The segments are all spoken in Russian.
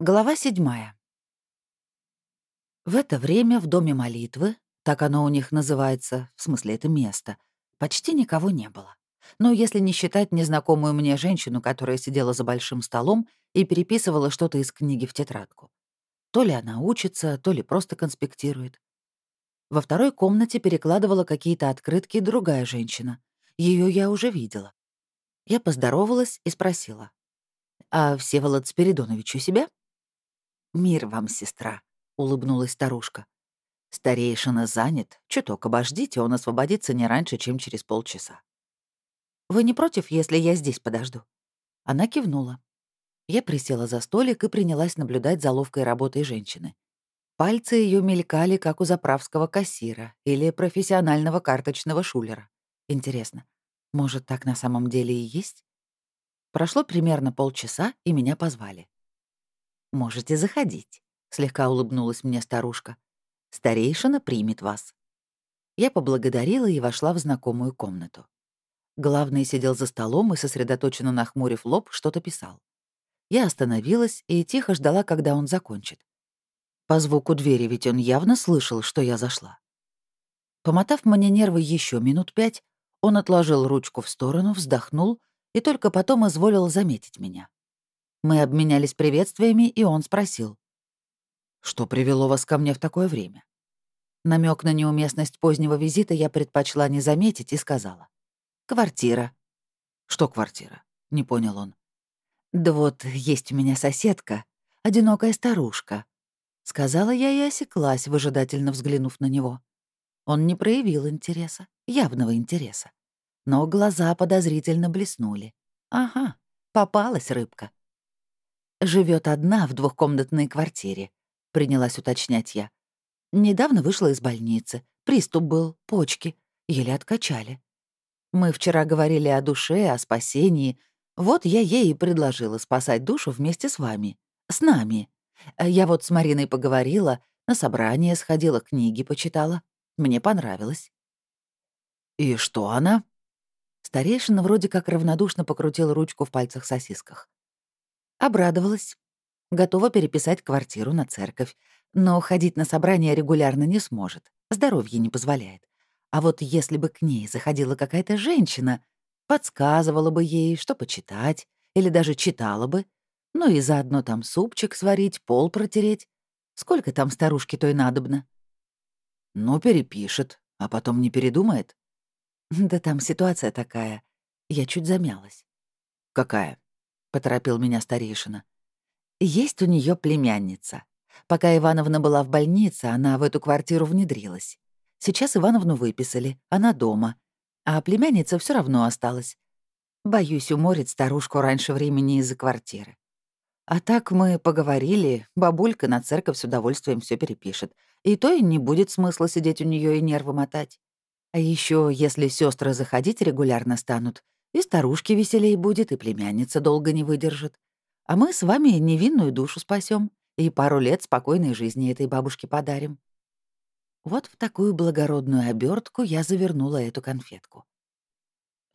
Глава седьмая. В это время в доме молитвы, так оно у них называется, в смысле это место, почти никого не было. Но если не считать незнакомую мне женщину, которая сидела за большим столом и переписывала что-то из книги в тетрадку. То ли она учится, то ли просто конспектирует. Во второй комнате перекладывала какие-то открытки другая женщина. Ее я уже видела. Я поздоровалась и спросила. «А Всеволод Спиридонович у себя?» «Мир вам, сестра», — улыбнулась старушка. «Старейшина занят. Чуток обождите, он освободится не раньше, чем через полчаса». «Вы не против, если я здесь подожду?» Она кивнула. Я присела за столик и принялась наблюдать за ловкой работой женщины. Пальцы ее мелькали, как у заправского кассира или профессионального карточного шулера. Интересно, может, так на самом деле и есть? Прошло примерно полчаса, и меня позвали. «Можете заходить», — слегка улыбнулась мне старушка. «Старейшина примет вас». Я поблагодарила и вошла в знакомую комнату. Главный сидел за столом и, сосредоточенно нахмурив лоб, что-то писал. Я остановилась и тихо ждала, когда он закончит. По звуку двери ведь он явно слышал, что я зашла. Помотав мне нервы еще минут пять, он отложил ручку в сторону, вздохнул и только потом изволил заметить меня. Мы обменялись приветствиями, и он спросил. «Что привело вас ко мне в такое время?» Намек на неуместность позднего визита я предпочла не заметить и сказала. «Квартира». «Что квартира?» — не понял он. «Да вот есть у меня соседка, одинокая старушка», — сказала я и осеклась, выжидательно взглянув на него. Он не проявил интереса, явного интереса. Но глаза подозрительно блеснули. «Ага, попалась рыбка». Живет одна в двухкомнатной квартире», — принялась уточнять я. «Недавно вышла из больницы. Приступ был, почки. Еле откачали. Мы вчера говорили о душе, о спасении. Вот я ей и предложила спасать душу вместе с вами. С нами. Я вот с Мариной поговорила, на собрание сходила, книги почитала. Мне понравилось». «И что она?» Старейшина вроде как равнодушно покрутил ручку в пальцах сосисках. Обрадовалась. Готова переписать квартиру на церковь, но ходить на собрания регулярно не сможет, здоровье не позволяет. А вот если бы к ней заходила какая-то женщина, подсказывала бы ей, что почитать, или даже читала бы, ну и заодно там супчик сварить, пол протереть. Сколько там старушки той надобно? Ну, перепишет, а потом не передумает. Да там ситуация такая. Я чуть замялась. Какая? — поторопил меня старейшина. «Есть у нее племянница. Пока Ивановна была в больнице, она в эту квартиру внедрилась. Сейчас Ивановну выписали, она дома. А племянница все равно осталась. Боюсь, уморит старушку раньше времени из-за квартиры. А так мы поговорили, бабулька на церковь с удовольствием все перепишет. И то и не будет смысла сидеть у нее и нервы мотать. А еще, если сестры заходить регулярно станут, и старушке веселей будет, и племянница долго не выдержит. А мы с вами невинную душу спасем и пару лет спокойной жизни этой бабушке подарим. Вот в такую благородную обертку я завернула эту конфетку.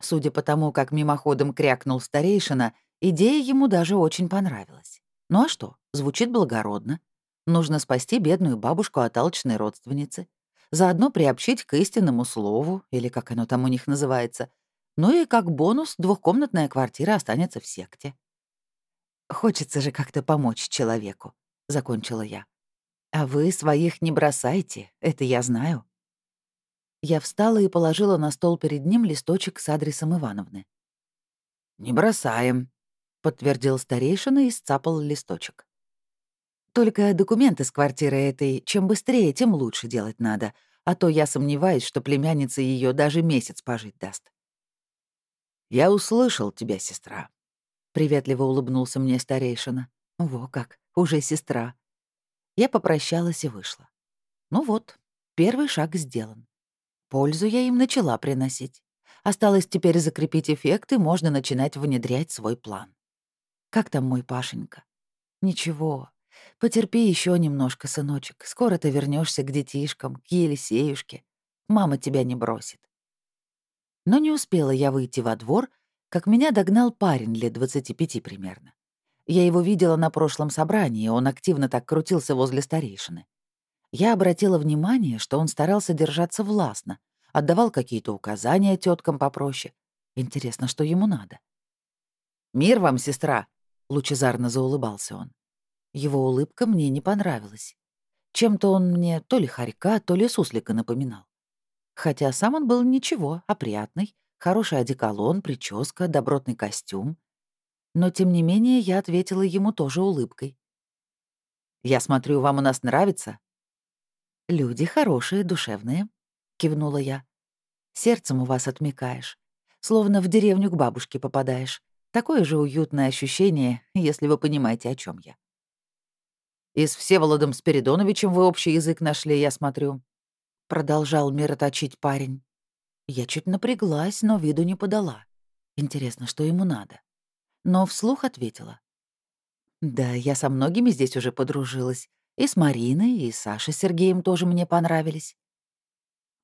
Судя по тому, как мимоходом крякнул старейшина, идея ему даже очень понравилась. Ну а что, звучит благородно. Нужно спасти бедную бабушку от алчной родственницы, заодно приобщить к истинному слову, или как оно там у них называется — ну и как бонус двухкомнатная квартира останется в секте. «Хочется же как-то помочь человеку», — закончила я. «А вы своих не бросайте, это я знаю». Я встала и положила на стол перед ним листочек с адресом Ивановны. «Не бросаем», — подтвердил старейшина и сцапал листочек. «Только документы с квартиры этой чем быстрее, тем лучше делать надо, а то я сомневаюсь, что племянница ее даже месяц пожить даст». «Я услышал тебя, сестра», — приветливо улыбнулся мне старейшина. «Во как, уже сестра». Я попрощалась и вышла. Ну вот, первый шаг сделан. Пользу я им начала приносить. Осталось теперь закрепить эффект, и можно начинать внедрять свой план. Как там мой Пашенька? Ничего. Потерпи еще немножко, сыночек. Скоро ты вернешься к детишкам, к Елисеюшке. Мама тебя не бросит. Но не успела я выйти во двор, как меня догнал парень лет 25 примерно. Я его видела на прошлом собрании, он активно так крутился возле старейшины. Я обратила внимание, что он старался держаться властно, отдавал какие-то указания теткам попроще. Интересно, что ему надо. «Мир вам, сестра!» — лучезарно заулыбался он. Его улыбка мне не понравилась. Чем-то он мне то ли хорька, то ли суслика напоминал. Хотя сам он был ничего, опрятный, хороший одеколон, прическа, добротный костюм. Но, тем не менее, я ответила ему тоже улыбкой. «Я смотрю, вам у нас нравится?» «Люди хорошие, душевные», — кивнула я. «Сердцем у вас отмекаешь. Словно в деревню к бабушке попадаешь. Такое же уютное ощущение, если вы понимаете, о чем я». «И с Всеволодом Спиридоновичем вы общий язык нашли, я смотрю», — продолжал мироточить парень. Я чуть напряглась, но виду не подала. Интересно, что ему надо. Но вслух ответила. «Да, я со многими здесь уже подружилась. И с Мариной, и Сашей Сергеем тоже мне понравились».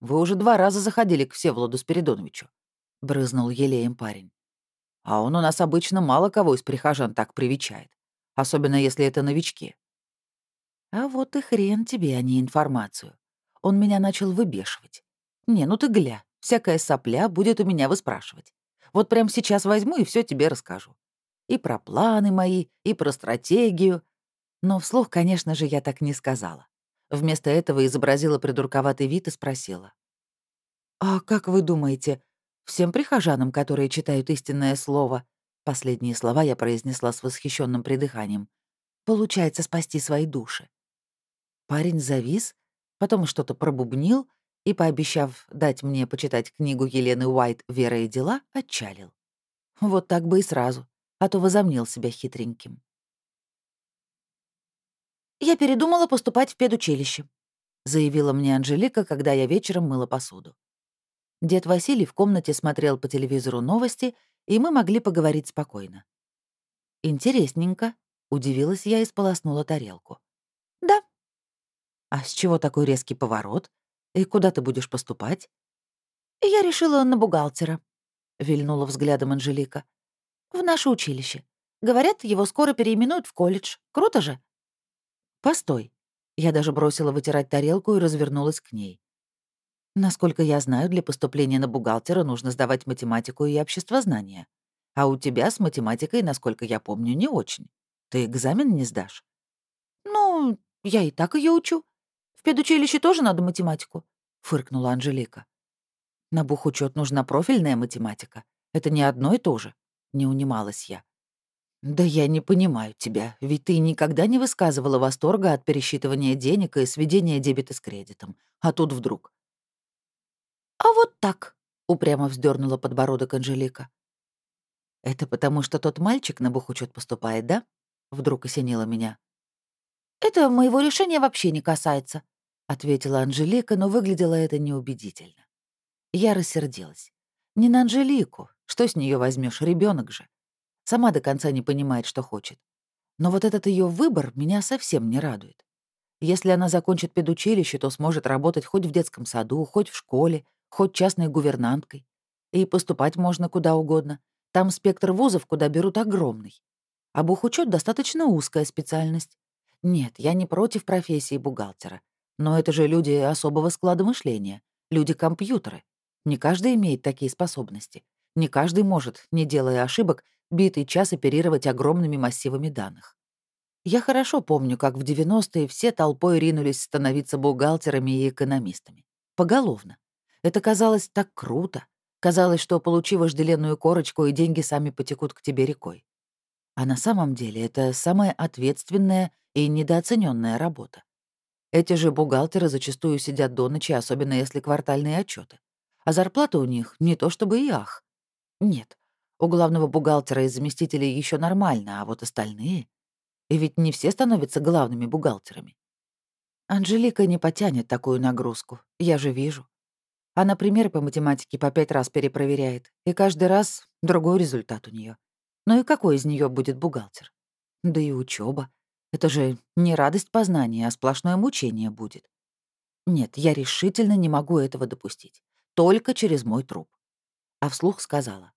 «Вы уже два раза заходили к Всеволоду Спиридоновичу», — брызнул елеем парень. «А он у нас обычно мало кого из прихожан так привечает, особенно если это новички». «А вот и хрен тебе, а не информацию. Он меня начал выбешивать. Не, ну ты гля, всякая сопля будет у меня выспрашивать. Вот прямо сейчас возьму и все тебе расскажу. И про планы мои, и про стратегию. Но вслух, конечно же, я так не сказала. Вместо этого изобразила придурковатый вид и спросила. «А как вы думаете, всем прихожанам, которые читают истинное слово, последние слова я произнесла с восхищенным придыханием, получается спасти свои души?» Парень завис, потом что-то пробубнил и, пообещав дать мне почитать книгу Елены Уайт «Вера и дела», отчалил. Вот так бы и сразу, а то возомнил себя хитреньким. «Я передумала поступать в педучилище», — заявила мне Анжелика, когда я вечером мыла посуду. Дед Василий в комнате смотрел по телевизору новости, и мы могли поговорить спокойно. «Интересненько», — удивилась я и сполоснула тарелку. «А с чего такой резкий поворот? И куда ты будешь поступать?» «Я решила на бухгалтера», — вильнула взглядом Анжелика. «В наше училище. Говорят, его скоро переименуют в колледж. Круто же?» «Постой». Я даже бросила вытирать тарелку и развернулась к ней. Насколько я знаю, для поступления на бухгалтера нужно сдавать математику и обществознание. А у тебя с математикой, насколько я помню, не очень. Ты экзамен не сдашь? Ну, я и так ее учу. В педучилище тоже надо математику», — фыркнула Анжелика. «На бухучет нужна профильная математика. Это не одно и то же», — не унималась я. «Да я не понимаю тебя, ведь ты никогда не высказывала восторга от пересчитывания денег и сведения дебета с кредитом. А тут вдруг...» «А вот так», — упрямо вздернула подбородок Анжелика. «Это потому, что тот мальчик на бухучет поступает, да?» — вдруг осенило меня. «Это моего решения вообще не касается», ответила Анжелика, но выглядело это неубедительно. Я рассердилась. Не на Анжелику, что с нее возьмешь, ребенок же. Сама до конца не понимает, что хочет. Но вот этот ее выбор меня совсем не радует. Если она закончит педучилище, то сможет работать хоть в детском саду, хоть в школе, хоть частной гувернанткой. И поступать можно куда угодно. Там спектр вузов, куда берут, огромный. А бухучет достаточно узкая специальность. Нет, я не против профессии бухгалтера. Но это же люди особого склада мышления, люди-компьютеры. Не каждый имеет такие способности. Не каждый может, не делая ошибок, битый час оперировать огромными массивами данных. Я хорошо помню, как в 90-е все толпой ринулись становиться бухгалтерами и экономистами. Поголовно. Это казалось так круто. Казалось, что, получив вожделенную корочку, и деньги сами потекут к тебе рекой. А на самом деле это самая ответственная и недооцененная работа. Эти же бухгалтеры зачастую сидят до ночи, особенно если квартальные отчеты. А зарплата у них не то чтобы и ах. Нет, у главного бухгалтера и заместителей еще нормально, а вот остальные... И ведь не все становятся главными бухгалтерами. Анжелика не потянет такую нагрузку, я же вижу. Она примеры по математике по пять раз перепроверяет, и каждый раз другой результат у нее. Ну и какой из нее будет бухгалтер? Да и учеба. Это же не радость познания, а сплошное мучение будет. Нет, я решительно не могу этого допустить. Только через мой труп. А вслух сказала.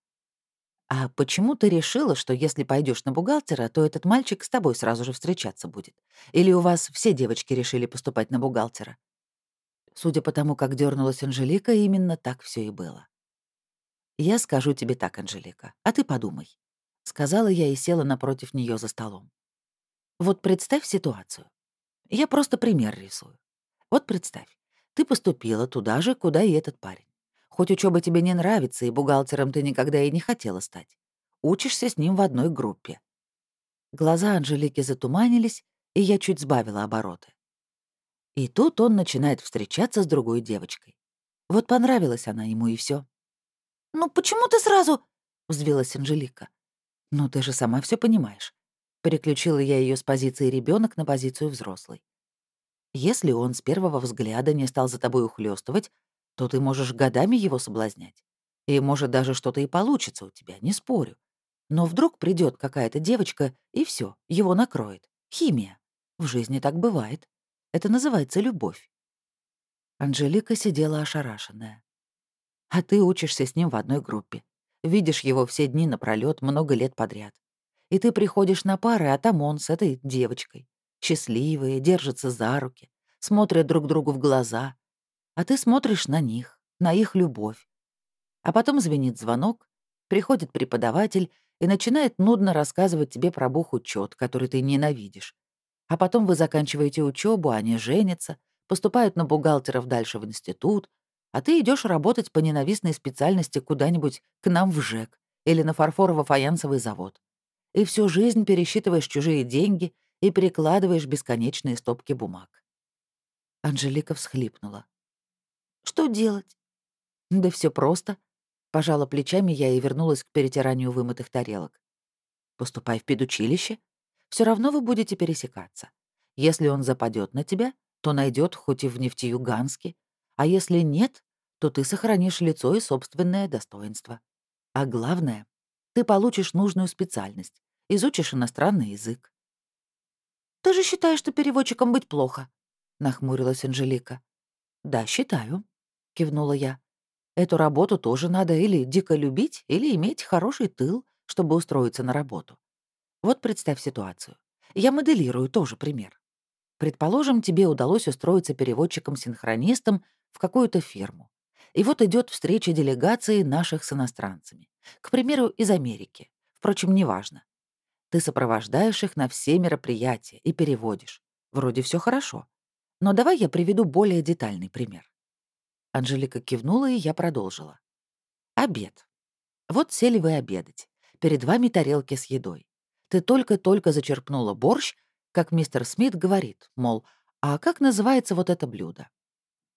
«А почему ты решила, что если пойдешь на бухгалтера, то этот мальчик с тобой сразу же встречаться будет? Или у вас все девочки решили поступать на бухгалтера?» Судя по тому, как дернулась Анжелика, именно так все и было. «Я скажу тебе так, Анжелика, а ты подумай», — сказала я и села напротив нее за столом. «Вот представь ситуацию. Я просто пример рисую. Вот представь, ты поступила туда же, куда и этот парень. Хоть учеба тебе не нравится, и бухгалтером ты никогда и не хотела стать. Учишься с ним в одной группе. Глаза Анжелики затуманились, и я чуть сбавила обороты. И тут он начинает встречаться с другой девочкой. Вот понравилась она ему, и все. «Ну почему ты сразу...» — взвилась Анжелика. «Ну ты же сама все понимаешь». Переключила я ее с позиции ребенок на позицию взрослой. Если он с первого взгляда не стал за тобой ухлёстывать, то ты можешь годами его соблазнять. И, может, даже что-то и получится у тебя, не спорю. Но вдруг придет какая-то девочка, и все, его накроет. Химия. В жизни так бывает. Это называется любовь. Анжелика сидела ошарашенная. А ты учишься с ним в одной группе. Видишь его все дни напролёт, много лет подряд. И ты приходишь на пары, а там он с этой девочкой. Счастливые, держатся за руки, смотрят друг другу в глаза. А ты смотришь на них, на их любовь. А потом звенит звонок, приходит преподаватель и начинает нудно рассказывать тебе про бухучет, который ты ненавидишь. А потом вы заканчиваете учебу, они женятся, поступают на бухгалтеров дальше в институт, а ты идешь работать по ненавистной специальности куда-нибудь к нам в ЖЭК или на фарфорово-фаянсовый завод. И всю жизнь пересчитываешь чужие деньги и перекладываешь бесконечные стопки бумаг. Анжелика всхлипнула. «Что делать?» «Да все просто». Пожала плечами я и вернулась к перетиранию вымытых тарелок. «Поступай в педучилище. Все равно вы будете пересекаться. Если он западет на тебя, то найдет хоть и в Нефтеюганске, а если нет, то ты сохранишь лицо и собственное достоинство. А главное, ты получишь нужную специальность, изучишь иностранный язык. «Ты же считаешь, что переводчиком быть плохо?» — нахмурилась Анжелика. «Да, считаю», — кивнула я. «Эту работу тоже надо или дико любить, или иметь хороший тыл, чтобы устроиться на работу. Вот представь ситуацию. Я моделирую тоже пример. Предположим, тебе удалось устроиться переводчиком-синхронистом в какую-то фирму. И вот идет встреча делегации наших с иностранцами. К примеру, из Америки. Впрочем, неважно. Ты сопровождаешь их на все мероприятия и переводишь. Вроде все хорошо. Но давай я приведу более детальный пример. Анжелика кивнула, и я продолжила. Обед. Вот сели вы обедать. Перед вами тарелки с едой. Ты только-только зачерпнула борщ, как мистер Смит говорит, мол, а как называется вот это блюдо?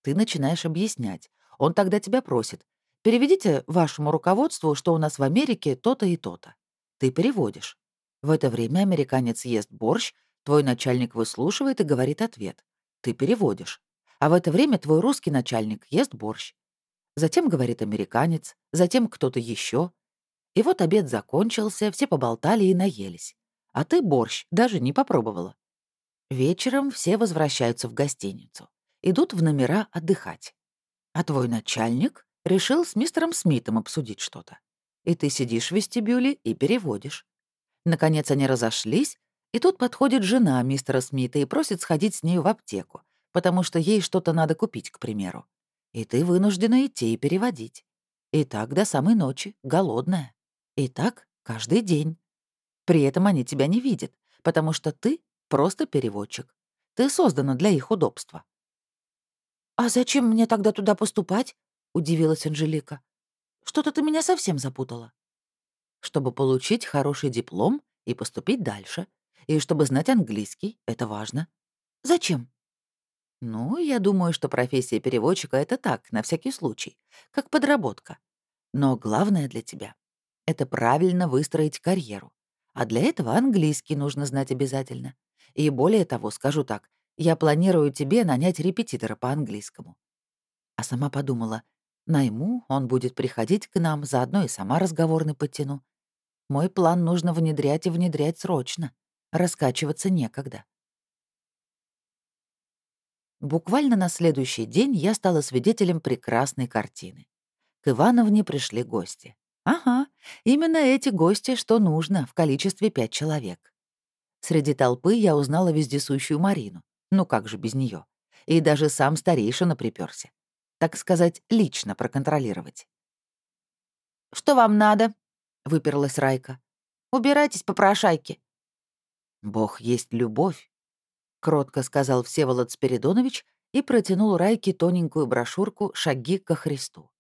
Ты начинаешь объяснять. Он тогда тебя просит. Переведите вашему руководству, что у нас в Америке то-то и то-то. Ты переводишь. В это время американец ест борщ, твой начальник выслушивает и говорит ответ. Ты переводишь. А в это время твой русский начальник ест борщ. Затем говорит американец, затем кто-то еще. И вот обед закончился, все поболтали и наелись. А ты борщ даже не попробовала. Вечером все возвращаются в гостиницу идут в номера отдыхать. А твой начальник решил с мистером Смитом обсудить что-то. И ты сидишь в вестибюле и переводишь. Наконец они разошлись, и тут подходит жена мистера Смита и просит сходить с ней в аптеку, потому что ей что-то надо купить, к примеру. И ты вынуждена идти и переводить. И так до самой ночи, голодная. И так каждый день. При этом они тебя не видят, потому что ты просто переводчик. Ты создана для их удобства. «А зачем мне тогда туда поступать?» — удивилась Анжелика. «Что-то ты меня совсем запутала». «Чтобы получить хороший диплом и поступить дальше. И чтобы знать английский, это важно». «Зачем?» «Ну, я думаю, что профессия переводчика — это так, на всякий случай, как подработка. Но главное для тебя — это правильно выстроить карьеру. А для этого английский нужно знать обязательно. И более того, скажу так, я планирую тебе нанять репетитора по английскому». А сама подумала, найму, он будет приходить к нам, заодно и сама разговорный подтяну. Мой план нужно внедрять и внедрять срочно. Раскачиваться некогда. Буквально на следующий день я стала свидетелем прекрасной картины. К Ивановне пришли гости. Ага, Именно эти гости, что нужно, в количестве пять человек. Среди толпы я узнала вездесущую Марину. Ну как же без нее? И даже сам старейшина приперся. Так сказать, лично проконтролировать. «Что вам надо?» — выперлась Райка. «Убирайтесь, попрошайки». «Бог есть любовь», — кротко сказал Всеволод Спиридонович и протянул Райке тоненькую брошюрку «Шаги ко Христу».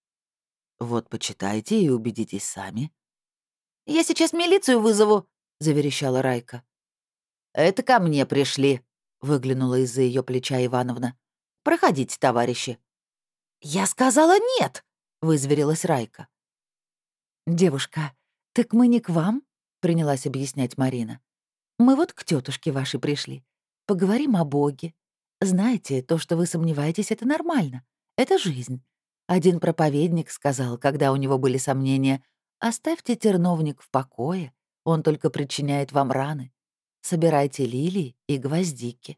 «Вот почитайте и убедитесь сами». «Я сейчас милицию вызову», — заверещала Райка. «Это ко мне пришли», — выглянула из-за ее плеча Ивановна. «Проходите, товарищи». «Я сказала нет», — вызверилась Райка. «Девушка, так мы не к вам?» — принялась объяснять Марина. «Мы вот к тетушке вашей пришли. Поговорим о Боге. Знаете, то, что вы сомневаетесь, это нормально. Это жизнь. Один проповедник сказал, когда у него были сомнения, «Оставьте терновник в покое, он только причиняет вам раны. Собирайте лилии и гвоздики».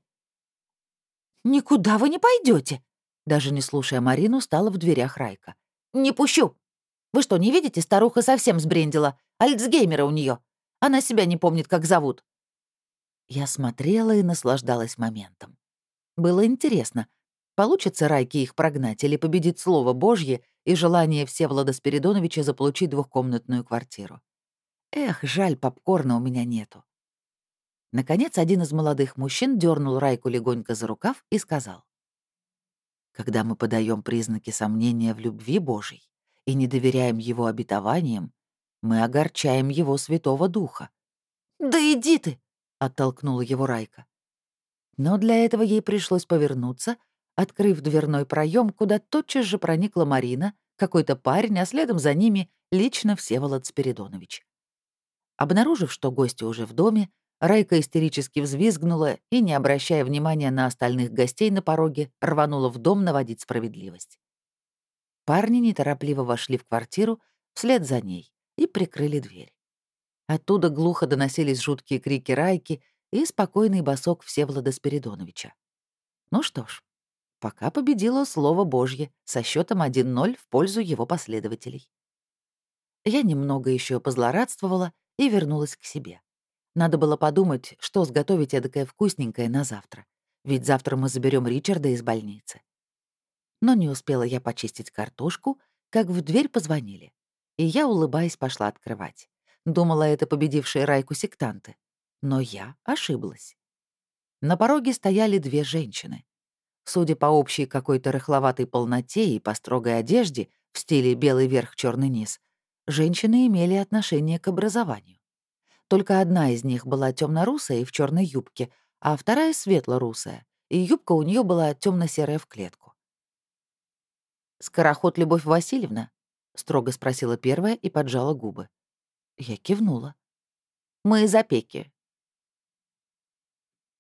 «Никуда вы не пойдете, даже не слушая Марину, стала в дверях Райка. «Не пущу!» Вы что, не видите, старуха совсем сбрендила? Альцгеймера у нее. Она себя не помнит, как зовут». Я смотрела и наслаждалась моментом. Было интересно, получится Райке их прогнать или победит Слово Божье и желание Всеволода Спиридоновича заполучить двухкомнатную квартиру. Эх, жаль, попкорна у меня нету. Наконец, один из молодых мужчин дернул Райку легонько за рукав и сказал. «Когда мы подаем признаки сомнения в любви Божьей, и не доверяем его обетованиям, мы огорчаем его Святого Духа. «Да иди ты!» — оттолкнула его Райка. Но для этого ей пришлось повернуться, открыв дверной проем, куда тотчас же проникла Марина, какой-то парень, а следом за ними лично Всеволод Спиридонович. Обнаружив, что гости уже в доме, Райка истерически взвизгнула и, не обращая внимания на остальных гостей на пороге, рванула в дом наводить справедливость. Парни неторопливо вошли в квартиру вслед за ней и прикрыли дверь. Оттуда глухо доносились жуткие крики Райки и спокойный босок Всеволода Спиридоновича. Ну что ж, пока победило Слово Божье со счетом 1-0 в пользу его последователей. Я немного еще позлорадствовала и вернулась к себе. Надо было подумать, что сготовить эдакое вкусненькое на завтра. Ведь завтра мы заберем Ричарда из больницы. Но не успела я почистить картошку, как в дверь позвонили. И я, улыбаясь, пошла открывать. Думала, это победившие Райку сектанты. Но я ошиблась. На пороге стояли две женщины. Судя по общей какой-то рыхловатой полноте и по строгой одежде в стиле белый верх, черный низ, женщины имели отношение к образованию. Только одна из них была темно-русая и в черной юбке, а вторая — светло-русая, и юбка у нее была темно серая в клетку. «Скороход Любовь Васильевна?» — строго спросила первая и поджала губы. Я кивнула. «Мы из опеки.